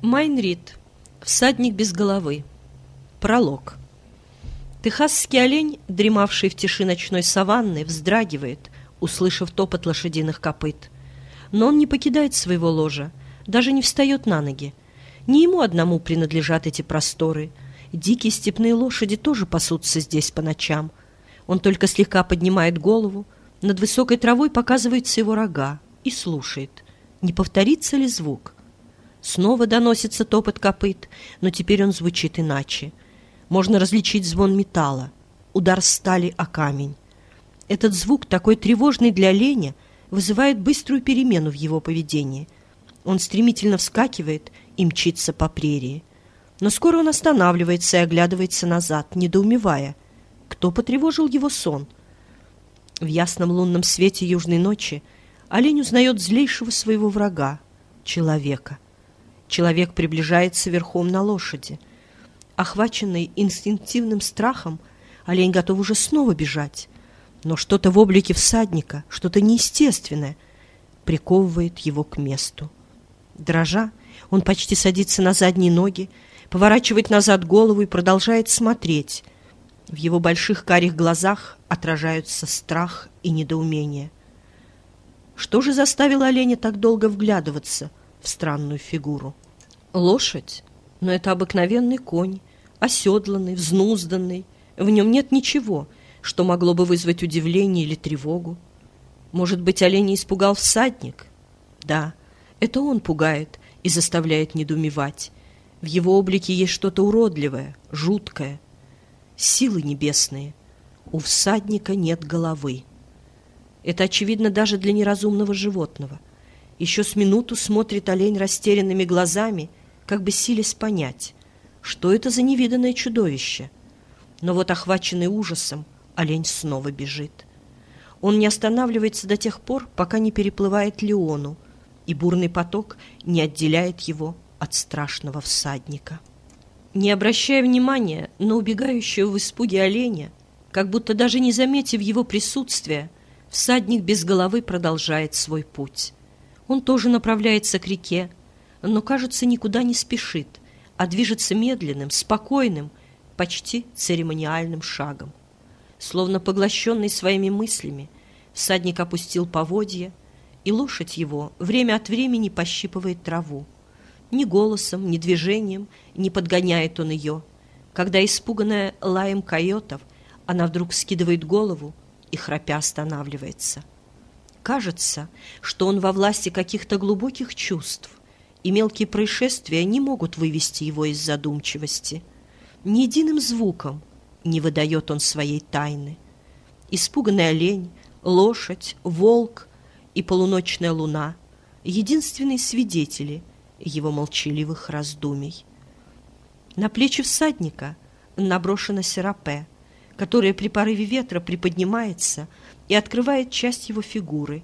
Майнрид. Всадник без головы. Пролог. Техасский олень, дремавший в тиши ночной саванны, вздрагивает, услышав топот лошадиных копыт. Но он не покидает своего ложа, даже не встает на ноги. Не ему одному принадлежат эти просторы. Дикие степные лошади тоже пасутся здесь по ночам. Он только слегка поднимает голову, над высокой травой показываются его рога и слушает, не повторится ли звук — Снова доносится топот копыт, но теперь он звучит иначе. Можно различить звон металла, удар стали о камень. Этот звук, такой тревожный для оленя, вызывает быструю перемену в его поведении. Он стремительно вскакивает и мчится по прерии. Но скоро он останавливается и оглядывается назад, недоумевая, кто потревожил его сон. В ясном лунном свете южной ночи олень узнает злейшего своего врага — человека — Человек приближается верхом на лошади. Охваченный инстинктивным страхом, олень готов уже снова бежать. Но что-то в облике всадника, что-то неестественное, приковывает его к месту. Дрожа, он почти садится на задние ноги, поворачивает назад голову и продолжает смотреть. В его больших карих глазах отражаются страх и недоумение. Что же заставило оленя так долго вглядываться странную фигуру? Лошадь, но это обыкновенный конь, оседланный, взнузданный. В нем нет ничего, что могло бы вызвать удивление или тревогу. Может быть, оленя испугал всадник? Да, это он пугает и заставляет недоумевать. В его облике есть что-то уродливое, жуткое. Силы небесные. У всадника нет головы. Это очевидно даже для неразумного животного. Еще с минуту смотрит олень растерянными глазами как бы силясь понять, что это за невиданное чудовище. Но вот, охваченный ужасом, олень снова бежит. Он не останавливается до тех пор, пока не переплывает Леону, и бурный поток не отделяет его от страшного всадника. Не обращая внимания на убегающего в испуге оленя, как будто даже не заметив его присутствия, всадник без головы продолжает свой путь. Он тоже направляется к реке, но, кажется, никуда не спешит, а движется медленным, спокойным, почти церемониальным шагом. Словно поглощенный своими мыслями, всадник опустил поводья, и лошадь его время от времени пощипывает траву. Ни голосом, ни движением не подгоняет он ее. Когда, испуганная лаем койотов, она вдруг скидывает голову и, храпя, останавливается. Кажется, что он во власти каких-то глубоких чувств, и мелкие происшествия не могут вывести его из задумчивости. Ни единым звуком не выдает он своей тайны. Испуганный олень, лошадь, волк и полуночная луна — единственные свидетели его молчаливых раздумий. На плечи всадника наброшена серапе, которая при порыве ветра приподнимается и открывает часть его фигуры.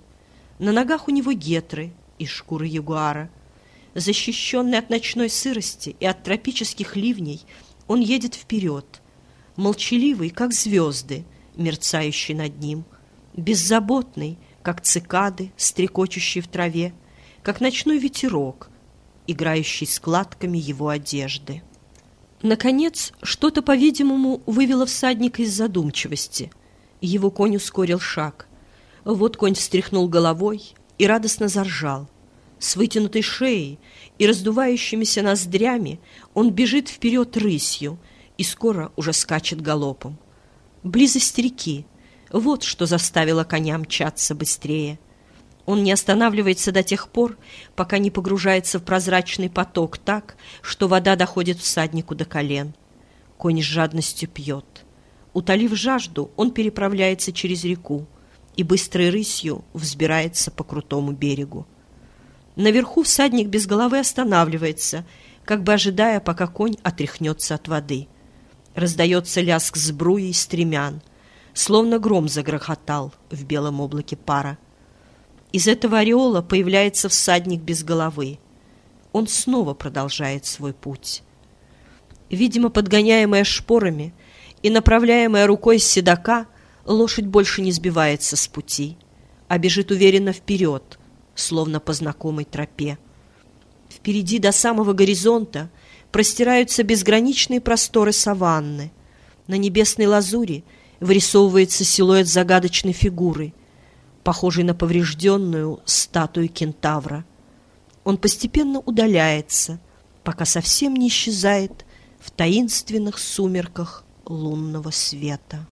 На ногах у него гетры из шкуры ягуара — Защищенный от ночной сырости и от тропических ливней, он едет вперед, молчаливый, как звезды, мерцающие над ним, беззаботный, как цикады, стрекочущие в траве, как ночной ветерок, играющий складками его одежды. Наконец, что-то, по-видимому, вывело всадника из задумчивости. Его конь ускорил шаг. Вот конь встряхнул головой и радостно заржал. С вытянутой шеей и раздувающимися ноздрями он бежит вперед рысью и скоро уже скачет галопом. Близость реки — вот что заставило коня мчаться быстрее. Он не останавливается до тех пор, пока не погружается в прозрачный поток так, что вода доходит всаднику до колен. Конь с жадностью пьет. Утолив жажду, он переправляется через реку и быстрой рысью взбирается по крутому берегу. Наверху всадник без головы останавливается, как бы ожидая, пока конь отряхнется от воды. Раздается лязг сбруи и стремян, словно гром загрохотал в белом облаке пара. Из этого ореола появляется всадник без головы. Он снова продолжает свой путь. Видимо, подгоняемая шпорами и направляемая рукой седока, лошадь больше не сбивается с пути, а бежит уверенно вперед — словно по знакомой тропе. Впереди до самого горизонта простираются безграничные просторы саванны. На небесной лазури вырисовывается силуэт загадочной фигуры, похожей на поврежденную статую кентавра. Он постепенно удаляется, пока совсем не исчезает в таинственных сумерках лунного света.